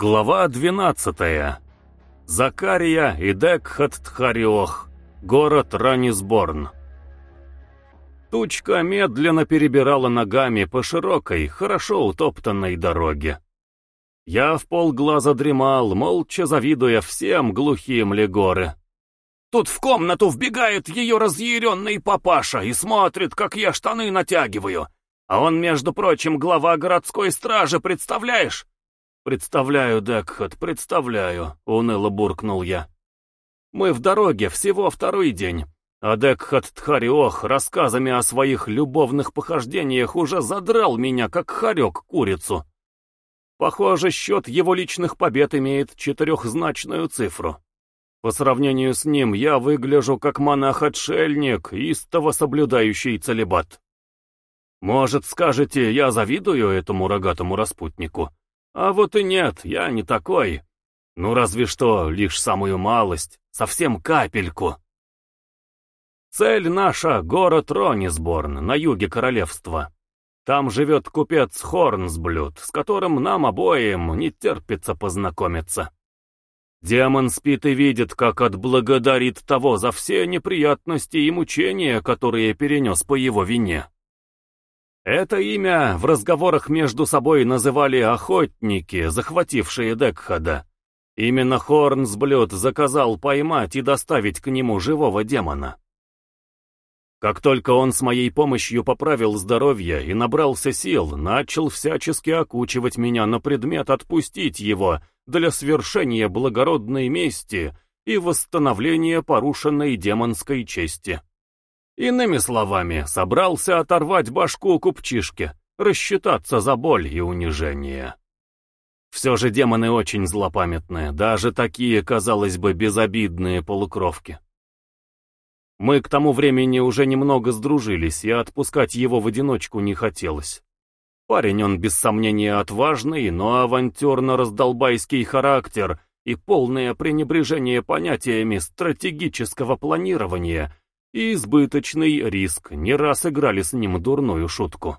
Глава 12. Закария и Декхат Тхариох. Город Ранисборн. Тучка медленно перебирала ногами по широкой, хорошо утоптанной дороге. Я в полглаза дремал, молча завидуя всем глухим легоры. Тут в комнату вбегает ее разъяренный папаша и смотрит, как я штаны натягиваю. А он, между прочим, глава городской стражи, представляешь? «Представляю, Декхот, представляю», — уныло буркнул я. «Мы в дороге всего второй день, а Декхот Тхариох рассказами о своих любовных похождениях уже задрал меня, как хорек курицу. Похоже, счет его личных побед имеет четырехзначную цифру. По сравнению с ним я выгляжу как монах-отшельник, истово соблюдающий целебат. Может, скажете, я завидую этому рогатому распутнику?» А вот и нет, я не такой. Ну разве что лишь самую малость, совсем капельку. Цель наша — город Ронисборн, на юге королевства. Там живет купец Хорнсблюд, с которым нам обоим не терпится познакомиться. Демон спит и видит, как отблагодарит того за все неприятности и мучения, которые перенес по его вине. Это имя в разговорах между собой называли охотники, захватившие Декхада. Именно Хорнсблюд заказал поймать и доставить к нему живого демона. Как только он с моей помощью поправил здоровье и набрался сил, начал всячески окучивать меня на предмет отпустить его для свершения благородной мести и восстановления порушенной демонской чести. Иными словами, собрался оторвать башку купчишке, рассчитаться за боль и унижение. Все же демоны очень злопамятные, даже такие, казалось бы, безобидные полукровки. Мы к тому времени уже немного сдружились, и отпускать его в одиночку не хотелось. Парень он, без сомнения, отважный, но авантюрно-раздолбайский характер и полное пренебрежение понятиями стратегического планирования — и избыточный риск не раз играли с ним дурную шутку.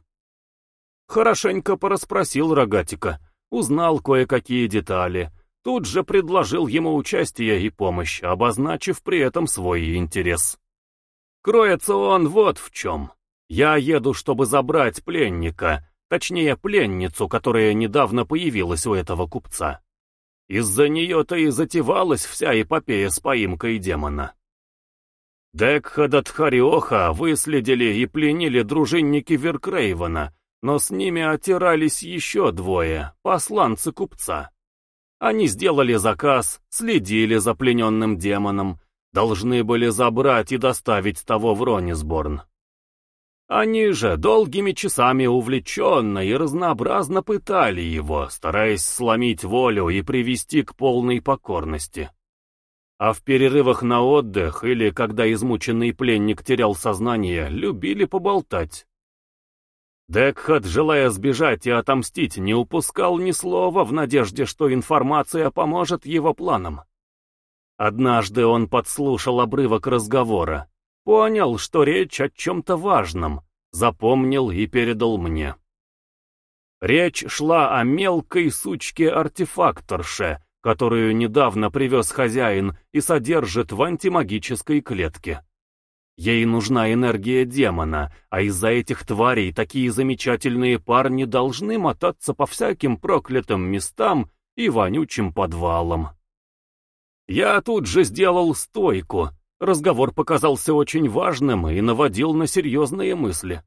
Хорошенько порасспросил Рогатика, узнал кое-какие детали, тут же предложил ему участие и помощь, обозначив при этом свой интерес. Кроется он вот в чем. Я еду, чтобы забрать пленника, точнее пленницу, которая недавно появилась у этого купца. Из-за нее-то и затевалась вся эпопея с поимкой демона. Декхада Тхариоха выследили и пленили дружинники Веркрейвена, но с ними отирались еще двое, посланцы купца. Они сделали заказ, следили за плененным демоном, должны были забрать и доставить того в Ронисборн. Они же долгими часами увлеченно и разнообразно пытали его, стараясь сломить волю и привести к полной покорности. А в перерывах на отдых или когда измученный пленник терял сознание, любили поболтать. Декхат, желая сбежать и отомстить, не упускал ни слова в надежде, что информация поможет его планам. Однажды он подслушал обрывок разговора, понял, что речь о чем-то важном, запомнил и передал мне. Речь шла о мелкой сучке-артефакторше, которую недавно привез хозяин и содержит в антимагической клетке. Ей нужна энергия демона, а из-за этих тварей такие замечательные парни должны мотаться по всяким проклятым местам и вонючим подвалам. Я тут же сделал стойку. Разговор показался очень важным и наводил на серьезные мысли.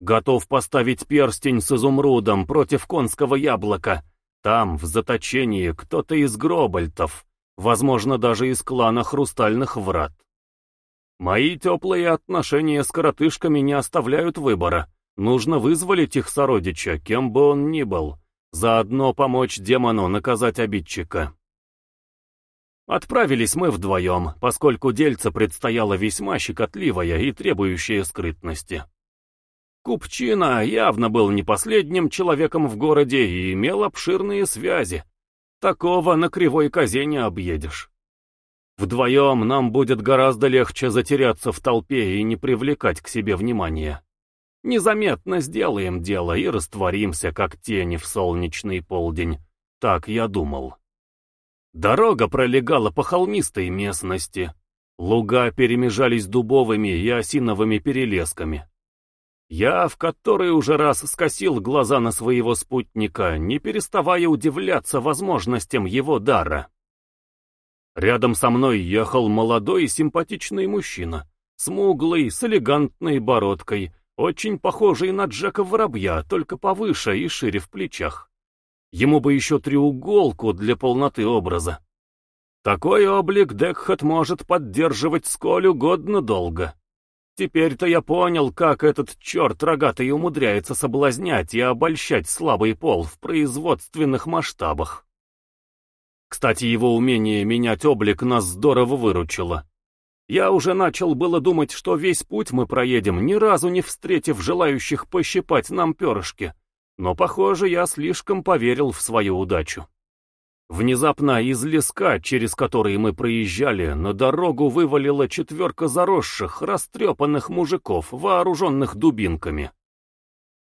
Готов поставить перстень с изумрудом против конского яблока, там, в заточении, кто-то из гробальтов, возможно, даже из клана Хрустальных Врат. Мои теплые отношения с коротышками не оставляют выбора. Нужно вызволить их сородича, кем бы он ни был, заодно помочь демону наказать обидчика. Отправились мы вдвоем, поскольку дельце предстояло весьма щекотливое и требующее скрытности. Купчина явно был не последним человеком в городе и имел обширные связи. Такого на кривой козе не объедешь. Вдвоем нам будет гораздо легче затеряться в толпе и не привлекать к себе внимания. Незаметно сделаем дело и растворимся, как тени в солнечный полдень. так я думал. Дорога пролегала по холмистой местности. Луга перемежались дубовыми и осиновыми перелесками. Я в который уже раз скосил глаза на своего спутника, не переставая удивляться возможностям его дара. Рядом со мной ехал молодой и симпатичный мужчина, смуглый, с элегантной бородкой, очень похожий на Джека Воробья, только повыше и шире в плечах. Ему бы еще треуголку для полноты образа. Такой облик Декхат может поддерживать сколь угодно долго. Теперь-то я понял, как этот черт рогатый умудряется соблазнять и обольщать слабый пол в производственных масштабах. Кстати, его умение менять облик нас здорово выручило. Я уже начал было думать, что весь путь мы проедем, ни разу не встретив желающих пощипать нам перышки. Но, похоже, я слишком поверил в свою удачу. Внезапно из леска, через который мы проезжали, на дорогу вывалила четверка заросших, растрепанных мужиков, вооруженных дубинками.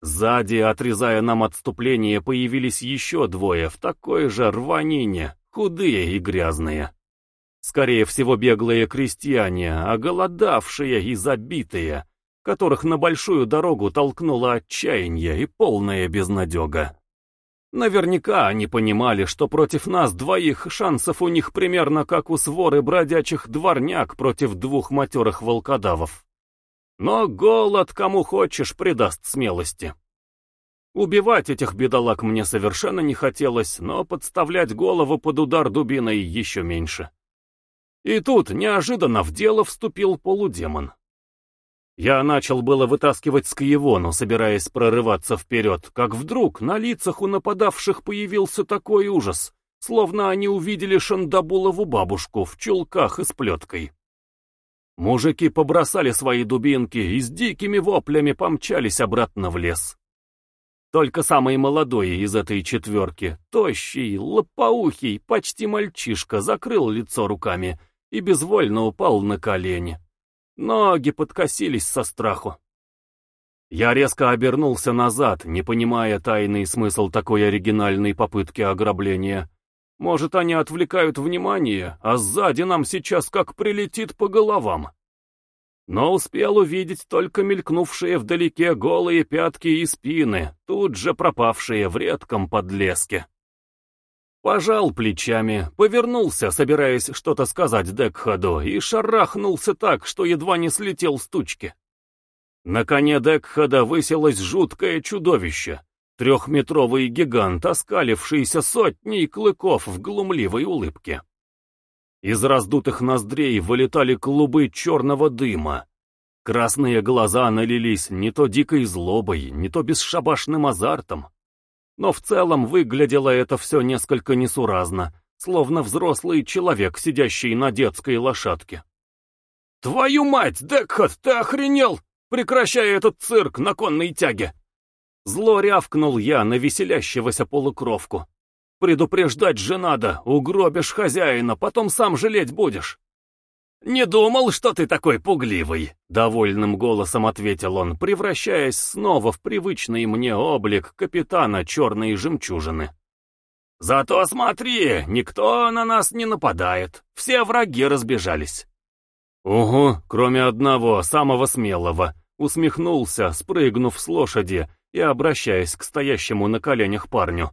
Сзади, отрезая нам отступление, появились еще двое в такой же рванине, худые и грязные. Скорее всего, беглые крестьяне, оголодавшие и забитые, которых на большую дорогу толкнуло отчаяние и полная безнадега. Наверняка они понимали, что против нас двоих шансов у них примерно как у своры бродячих дворняк против двух матерых волкодавов. Но голод, кому хочешь, придаст смелости. Убивать этих бедолаг мне совершенно не хотелось, но подставлять голову под удар дубиной еще меньше. И тут неожиданно в дело вступил полудемон. Я начал было вытаскивать скиевону, собираясь прорываться вперед, как вдруг на лицах у нападавших появился такой ужас, словно они увидели Шандабулову бабушку в чулках и с плеткой. Мужики побросали свои дубинки и с дикими воплями помчались обратно в лес. Только самый молодой из этой четверки, тощий, лопоухий, почти мальчишка, закрыл лицо руками и безвольно упал на колени. Ноги подкосились со страху. Я резко обернулся назад, не понимая тайный смысл такой оригинальной попытки ограбления. Может, они отвлекают внимание, а сзади нам сейчас как прилетит по головам. Но успел увидеть только мелькнувшие вдалеке голые пятки и спины, тут же пропавшие в редком подлеске. Пожал плечами, повернулся, собираясь что-то сказать Декхаду, и шарахнулся так, что едва не слетел с тучки. На коне Декхада высилось жуткое чудовище, трехметровый гигант, оскалившийся сотней клыков в глумливой улыбке. Из раздутых ноздрей вылетали клубы черного дыма. Красные глаза налились не то дикой злобой, не то бесшабашным азартом. Но в целом выглядело это все несколько несуразно, словно взрослый человек, сидящий на детской лошадке. «Твою мать, Декхат, ты охренел! Прекращай этот цирк на конной тяге!» Зло рявкнул я на веселящегося полукровку. «Предупреждать же надо, угробишь хозяина, потом сам жалеть будешь». «Не думал, что ты такой пугливый», — довольным голосом ответил он, превращаясь снова в привычный мне облик капитана черной жемчужины. «Зато смотри, никто на нас не нападает, все враги разбежались». «Угу, кроме одного, самого смелого», — усмехнулся, спрыгнув с лошади и обращаясь к стоящему на коленях парню.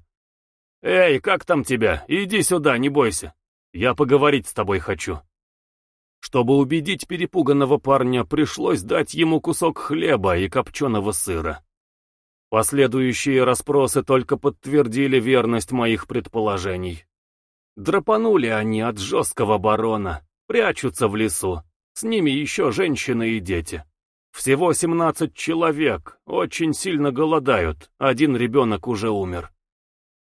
«Эй, как там тебя? Иди сюда, не бойся. Я поговорить с тобой хочу». Чтобы убедить перепуганного парня, пришлось дать ему кусок хлеба и копченого сыра. Последующие расспросы только подтвердили верность моих предположений. Драпанули они от жесткого барона, прячутся в лесу. С ними еще женщины и дети. Всего семнадцать человек, очень сильно голодают, один ребенок уже умер.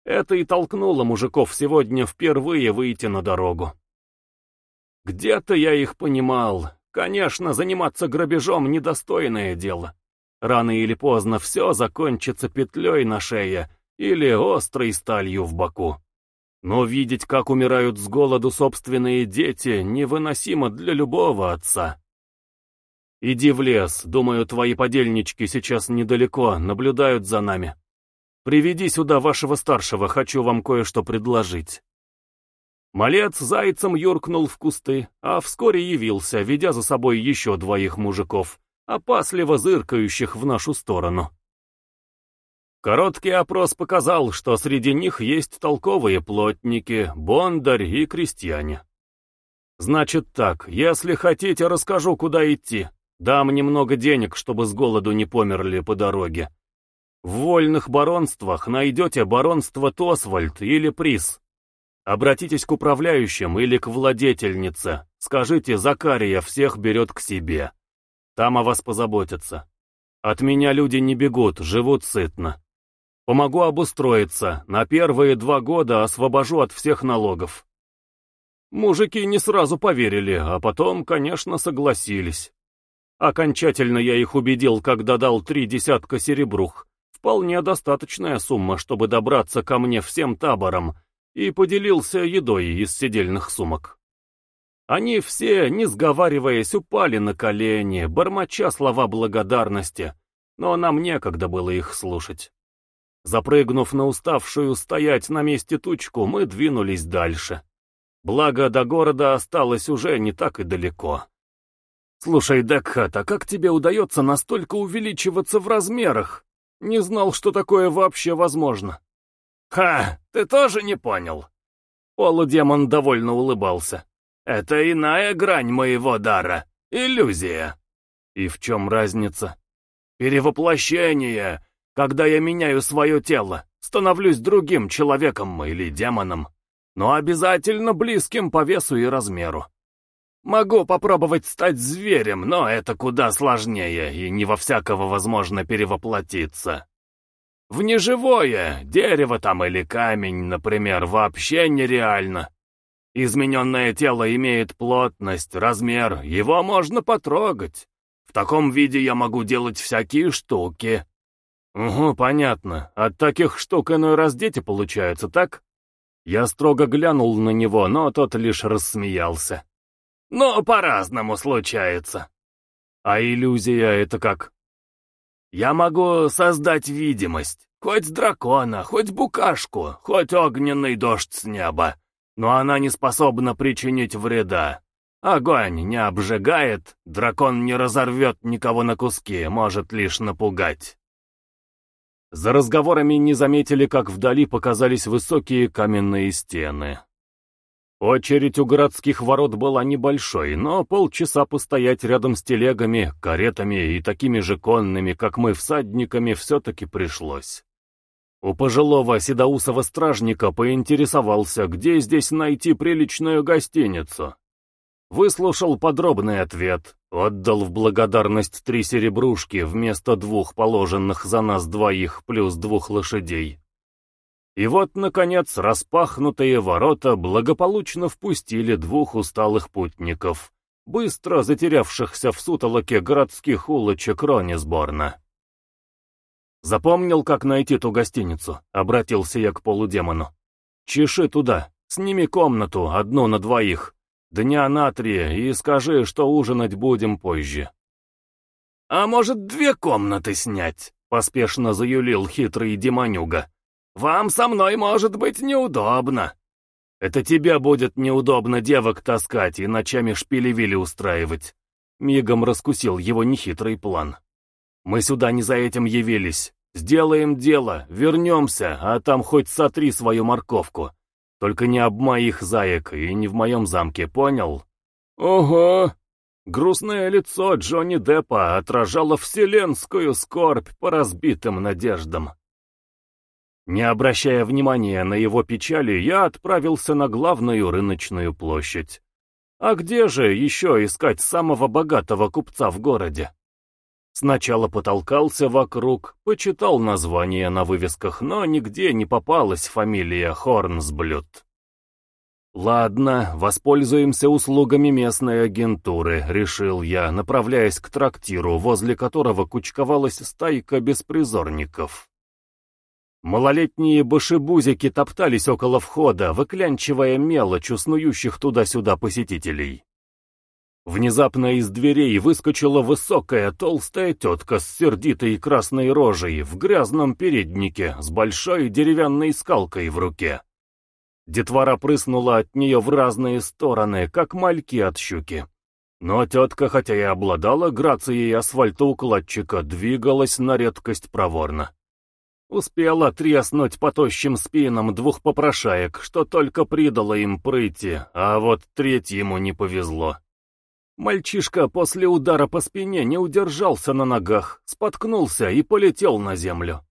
Это и толкнуло мужиков сегодня впервые выйти на дорогу. Где-то я их понимал. Конечно, заниматься грабежом — недостойное дело. Рано или поздно все закончится петлей на шее или острой сталью в боку. Но видеть, как умирают с голоду собственные дети, невыносимо для любого отца. Иди в лес, думаю, твои подельнички сейчас недалеко, наблюдают за нами. Приведи сюда вашего старшего, хочу вам кое-что предложить». Малец зайцем юркнул в кусты, а вскоре явился, ведя за собой еще двоих мужиков, опасливо зыркающих в нашу сторону. Короткий опрос показал, что среди них есть толковые плотники, бондарь и крестьяне. Значит так, если хотите, расскажу, куда идти. Дам немного денег, чтобы с голоду не померли по дороге. В вольных баронствах найдете баронство Тосвальд или Приз. Обратитесь к управляющим или к владетельнице. Скажите, Закария всех берет к себе. Там о вас позаботятся. От меня люди не бегут, живут сытно. Помогу обустроиться, на первые два года освобожу от всех налогов. Мужики не сразу поверили, а потом, конечно, согласились. Окончательно я их убедил, когда дал три десятка серебрух. Вполне достаточная сумма, чтобы добраться ко мне всем табором, и поделился едой из сидельных сумок. Они все, не сговариваясь, упали на колени, бормоча слова благодарности, но нам некогда было их слушать. Запрыгнув на уставшую стоять на месте тучку, мы двинулись дальше. Благо, до города осталось уже не так и далеко. «Слушай, Декхат, а как тебе удается настолько увеличиваться в размерах? Не знал, что такое вообще возможно». «Ха, ты тоже не понял?» Полудемон довольно улыбался. «Это иная грань моего дара. Иллюзия». «И в чем разница?» «Перевоплощение когда я меняю свое тело, становлюсь другим человеком или демоном, но обязательно близким по весу и размеру. Могу попробовать стать зверем, но это куда сложнее, и не во всякого возможно перевоплотиться. В неживое, дерево там или камень, например, вообще нереально. Измененное тело имеет плотность, размер, его можно потрогать. В таком виде я могу делать всякие штуки. «Угу, понятно. От таких штук иной раз дети получаются, так?» Я строго глянул на него, но тот лишь рассмеялся. «Ну, по-разному случается». «А иллюзия — это как?» «Я могу создать видимость. Хоть дракона, хоть букашку, хоть огненный дождь с неба. Но она не способна причинить вреда. Огонь не обжигает, дракон не разорвет никого на куски, может лишь напугать». За разговорами не заметили, как вдали показались высокие каменные стены. Очередь у городских ворот была небольшой, но полчаса постоять рядом с телегами, каретами и такими же конными, как мы, всадниками, все-таки пришлось. У пожилого седоусого стражника поинтересовался, где здесь найти приличную гостиницу. Выслушал подробный ответ, отдал в благодарность три серебрушки вместо двух положенных за нас двоих плюс двух лошадей. И вот, наконец, распахнутые ворота благополучно впустили двух усталых путников, быстро затерявшихся в сутолоке городских улочек Ронисборна. «Запомнил, как найти ту гостиницу?» — обратился я к полудемону. «Чеши туда, сними комнату, одну на двоих, Дня на три, и скажи, что ужинать будем позже. «А может, две комнаты снять?» — поспешно заюлил хитрый демонюга. «Вам со мной может быть неудобно». «Это тебе будет неудобно девок таскать и ночами шпили-вили устраивать». Мигом раскусил его нехитрый план. «Мы сюда не за этим явились. Сделаем дело, вернемся, а там хоть сотри свою морковку. Только не об моих заек и не в моем замке, понял? Ого! Грустное лицо Джонни Деппа отражало вселенскую скорбь по разбитым надеждам. Не обращая внимания на его печали, я отправился на главную рыночную площадь. А где же еще искать самого богатого купца в городе? Сначала потолкался вокруг, почитал названия на вывесках, но нигде не попалась фамилия Хорнсблюд. «Ладно, воспользуемся услугами местной агентуры», — решил я, направляясь к трактиру, возле которого кучковалась стайка беспризорников. Малолетние башибузики топтались около входа, выклянчивая мелочь у туда-сюда посетителей. Внезапно из дверей выскочила высокая толстая тетка с сердитой красной рожей в грязном переднике с большой деревянной скалкой в руке. Детвора прыснула от нее в разные стороны, как мальки от щуки. Но тетка, хотя и обладала грацией асфальтоукладчика, двигалась на редкость проворно. Успела треснуть по тощим спинам двух попрошаек, что только придало им прыти, а вот третьему не повезло. Мальчишка после удара по спине не удержался на ногах, споткнулся и полетел на землю.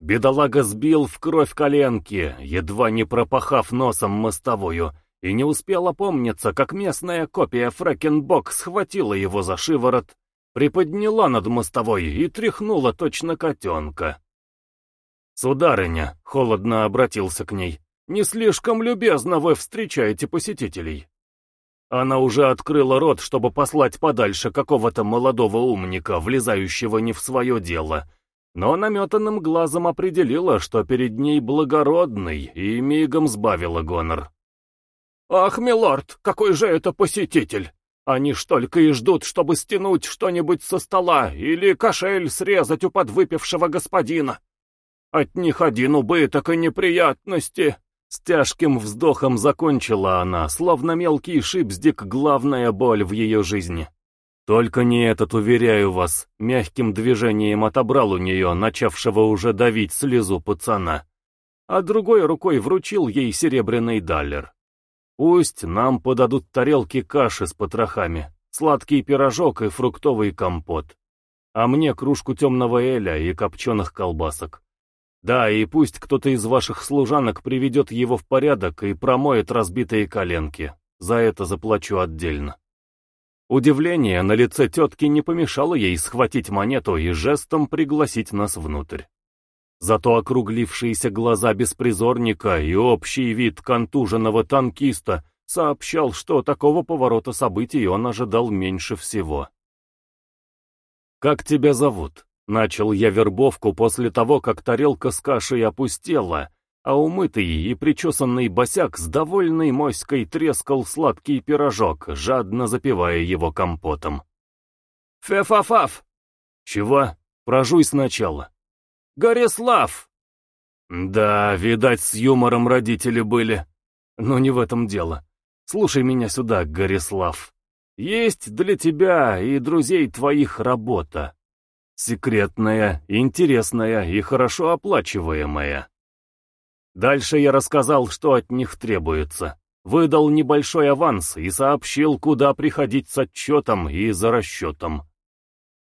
Бедолага сбил в кровь коленки, едва не пропахав носом мостовую, и не успел опомниться, как местная копия Фрэкенбок схватила его за шиворот, приподняла над мостовой и тряхнула точно котенка. «Сударыня», — холодно обратился к ней, — «не слишком любезно вы встречаете посетителей». Она уже открыла рот, чтобы послать подальше какого-то молодого умника, влезающего не в свое дело, но наметанным глазом определила, что перед ней благородный, и мигом сбавила гонор. «Ах, милорд, какой же это посетитель! Они ж только и ждут, чтобы стянуть что-нибудь со стола или кошель срезать у подвыпившего господина. От них один убыток и неприятности!» С тяжким вздохом закончила она, словно мелкий шипздик, главная боль в ее жизни. Только не этот, уверяю вас, мягким движением отобрал у нее, начавшего уже давить слезу пацана, а другой рукой вручил ей серебряный даллер. Пусть нам подадут тарелки каши с потрохами, сладкий пирожок и фруктовый компот, а мне кружку темного эля и копченых колбасок. Да, и пусть кто-то из ваших служанок приведет его в порядок и промоет разбитые коленки. За это заплачу отдельно. Удивление на лице тетки не помешало ей схватить монету и жестом пригласить нас внутрь. Зато округлившиеся глаза беспризорника и общий вид контуженного танкиста сообщал, что такого поворота событий он ожидал меньше всего. «Как тебя зовут?» Начал я вербовку после того, как тарелка с кашей опустела, а умытый и причесанный босяк с довольной моськой трескал сладкий пирожок, жадно запивая его компотом. «Фефафаф!» «Чего? Прожуй сначала». «Горислав!» «Да, видать, с юмором родители были. Но не в этом дело. Слушай меня сюда, Горислав. Есть для тебя и друзей твоих работа. Секретная, интересная и хорошо оплачиваемая. Дальше я рассказал, что от них требуется. Выдал небольшой аванс и сообщил, куда приходить с отчетом и за расчетом.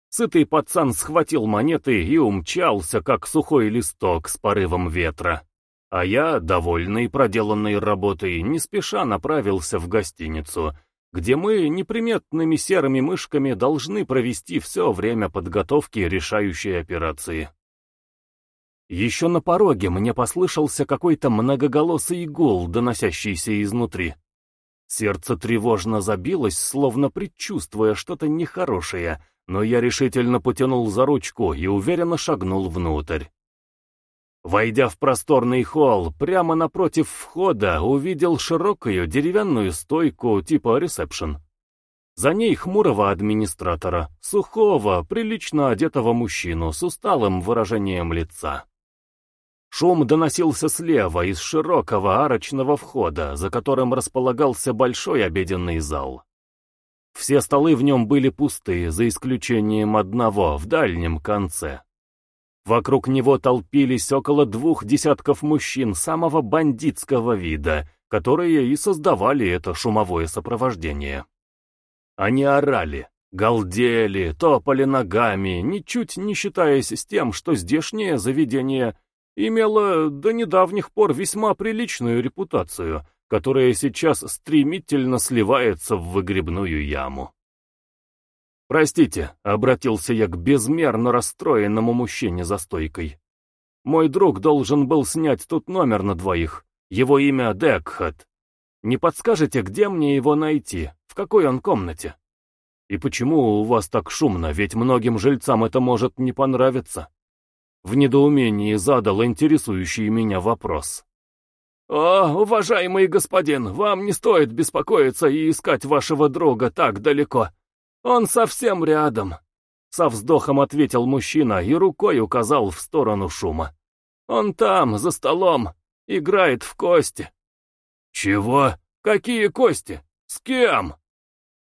Сытый пацан схватил монеты и умчался, как сухой листок с порывом ветра. А я, довольный проделанной работой, не спеша направился в гостиницу, где мы неприметными серыми мышками должны провести все время подготовки решающей операции. Еще на пороге мне послышался какой-то многоголосый гул, доносящийся изнутри. Сердце тревожно забилось, словно предчувствуя что-то нехорошее, но я решительно потянул за ручку и уверенно шагнул внутрь. Войдя в просторный холл, прямо напротив входа увидел широкую деревянную стойку типа ресепшн. За ней хмурого администратора, сухого, прилично одетого мужчину с усталым выражением лица. Шум доносился слева из широкого арочного входа, за которым располагался большой обеденный зал. Все столы в нем были пустые, за исключением одного в дальнем конце. Вокруг него толпились около двух десятков мужчин самого бандитского вида, которые и создавали это шумовое сопровождение. Они орали, галдели, топали ногами, ничуть не считаясь с тем, что здешнее заведение имело до недавних пор весьма приличную репутацию, которая сейчас стремительно сливается в выгребную яму. «Простите», — обратился я к безмерно расстроенному мужчине за стойкой. «Мой друг должен был снять тут номер на двоих. Его имя Декхат. Не подскажете, где мне его найти? В какой он комнате? И почему у вас так шумно, ведь многим жильцам это может не понравиться?» В недоумении задал интересующий меня вопрос. «О, уважаемый господин, вам не стоит беспокоиться и искать вашего друга так далеко. Он совсем рядом», — со вздохом ответил мужчина и рукой указал в сторону шума. «Он там, за столом, играет в кости». «Чего? Какие кости? С кем?»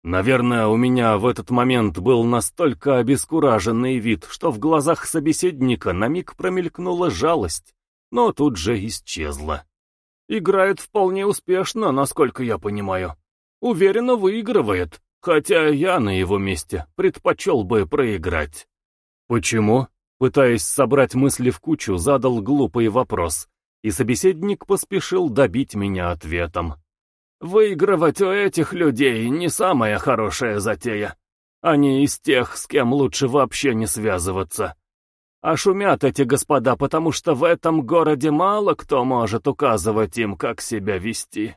Наверное, у меня в этот момент был настолько обескураженный вид, что в глазах собеседника на миг промелькнула жалость, но тут же исчезла. Играет вполне успешно, насколько я понимаю. Уверенно выигрывает, хотя я на его месте предпочел бы проиграть. Почему? Пытаясь собрать мысли в кучу, задал глупый вопрос, и собеседник поспешил добить меня ответом. Выигрывать у этих людей не самая хорошая затея. Они из тех, с кем лучше вообще не связываться. А шумят эти господа, потому что в этом городе мало кто может указывать им, как себя вести.